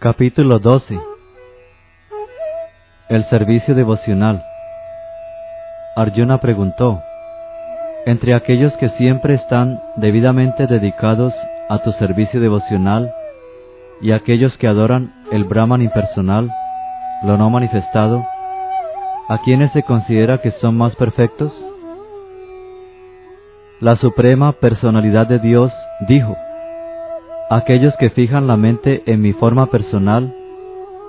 Capítulo 12 El servicio devocional Arjuna preguntó, Entre aquellos que siempre están debidamente dedicados a tu servicio devocional y aquellos que adoran el Brahman impersonal, lo no manifestado, ¿a quienes se considera que son más perfectos? La Suprema Personalidad de Dios dijo, aquellos que fijan la mente en mi forma personal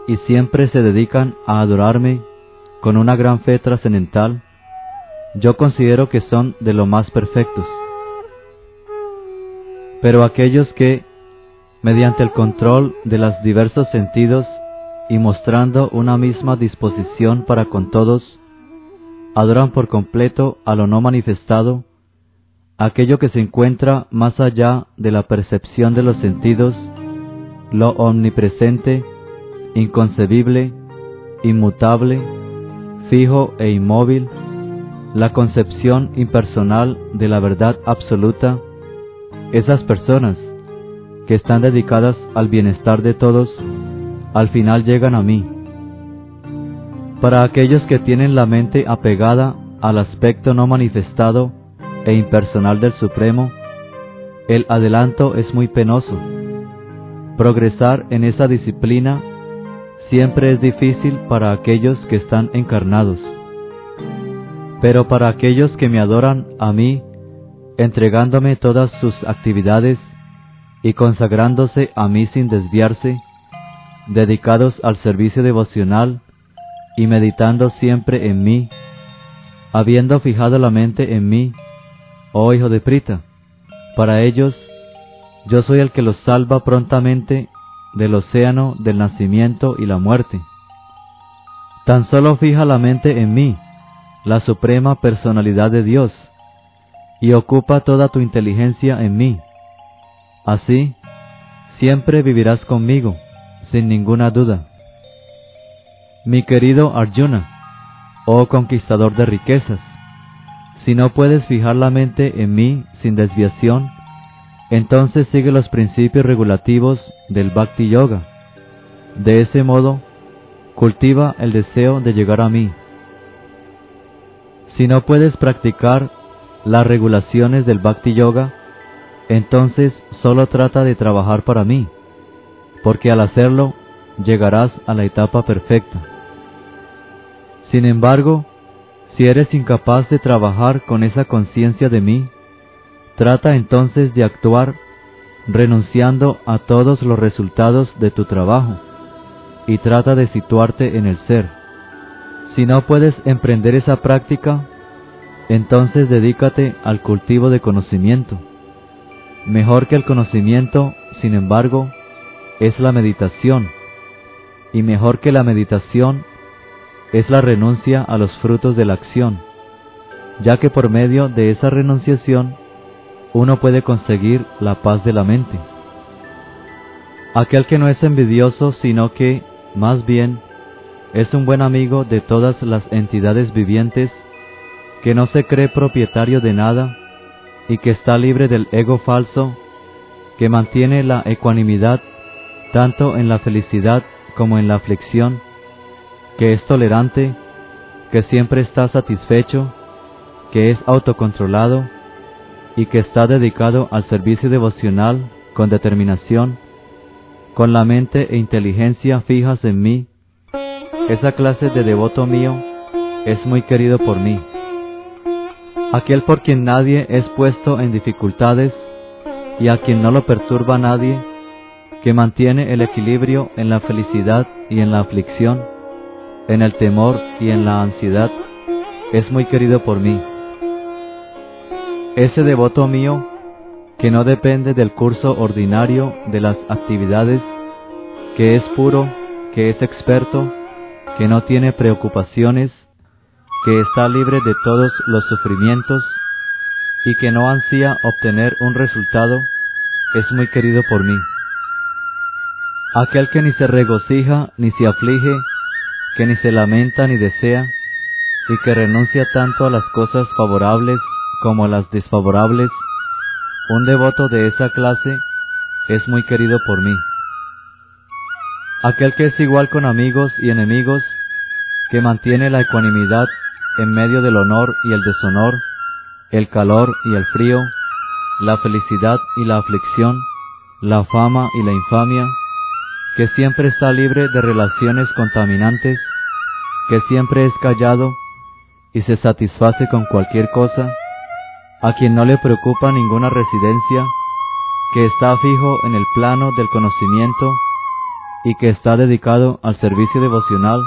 y siempre se dedican a adorarme con una gran fe trascendental, yo considero que son de lo más perfectos. Pero aquellos que, mediante el control de los diversos sentidos y mostrando una misma disposición para con todos, adoran por completo a lo no manifestado, aquello que se encuentra más allá de la percepción de los sentidos, lo omnipresente, inconcebible, inmutable, fijo e inmóvil, la concepción impersonal de la verdad absoluta, esas personas que están dedicadas al bienestar de todos, al final llegan a mí. Para aquellos que tienen la mente apegada al aspecto no manifestado, e impersonal del Supremo, el adelanto es muy penoso. Progresar en esa disciplina siempre es difícil para aquellos que están encarnados. Pero para aquellos que me adoran a mí, entregándome todas sus actividades y consagrándose a mí sin desviarse, dedicados al servicio devocional y meditando siempre en mí, habiendo fijado la mente en mí, oh hijo de Prita, para ellos yo soy el que los salva prontamente del océano del nacimiento y la muerte. Tan solo fija la mente en mí, la suprema personalidad de Dios, y ocupa toda tu inteligencia en mí. Así, siempre vivirás conmigo, sin ninguna duda. Mi querido Arjuna, oh conquistador de riquezas, si no puedes fijar la mente en mí sin desviación, entonces sigue los principios regulativos del Bhakti Yoga. De ese modo, cultiva el deseo de llegar a mí. Si no puedes practicar las regulaciones del Bhakti Yoga, entonces solo trata de trabajar para mí, porque al hacerlo llegarás a la etapa perfecta. Sin embargo, si eres incapaz de trabajar con esa conciencia de mí, trata entonces de actuar renunciando a todos los resultados de tu trabajo y trata de situarte en el ser. Si no puedes emprender esa práctica, entonces dedícate al cultivo de conocimiento. Mejor que el conocimiento, sin embargo, es la meditación, y mejor que la meditación es la renuncia a los frutos de la acción, ya que por medio de esa renunciación uno puede conseguir la paz de la mente. Aquel que no es envidioso, sino que, más bien, es un buen amigo de todas las entidades vivientes, que no se cree propietario de nada y que está libre del ego falso, que mantiene la ecuanimidad tanto en la felicidad como en la aflicción, que es tolerante, que siempre está satisfecho, que es autocontrolado y que está dedicado al servicio devocional con determinación, con la mente e inteligencia fijas en mí, esa clase de devoto mío es muy querido por mí. Aquel por quien nadie es puesto en dificultades y a quien no lo perturba nadie, que mantiene el equilibrio en la felicidad y en la aflicción, en el temor y en la ansiedad, es muy querido por mí. Ese devoto mío, que no depende del curso ordinario de las actividades, que es puro, que es experto, que no tiene preocupaciones, que está libre de todos los sufrimientos y que no ansía obtener un resultado, es muy querido por mí. Aquel que ni se regocija ni se aflige, que ni se lamenta ni desea, y que renuncia tanto a las cosas favorables como a las desfavorables, un devoto de esa clase es muy querido por mí. aquel que es igual con amigos y enemigos, que mantiene la ecuanimidad en medio del honor y el deshonor, el calor y el frío, la felicidad y la aflicción, la fama y la infamia, que siempre está libre de relaciones contaminantes, que siempre es callado y se satisface con cualquier cosa, a quien no le preocupa ninguna residencia, que está fijo en el plano del conocimiento y que está dedicado al servicio devocional,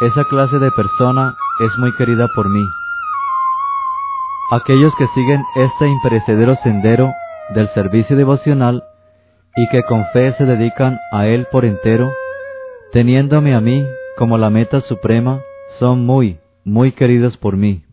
esa clase de persona es muy querida por mí. Aquellos que siguen este imperecedero sendero del servicio devocional y que con fe se dedican a él por entero, teniéndome a mí como la meta suprema, son muy, muy queridos por mí.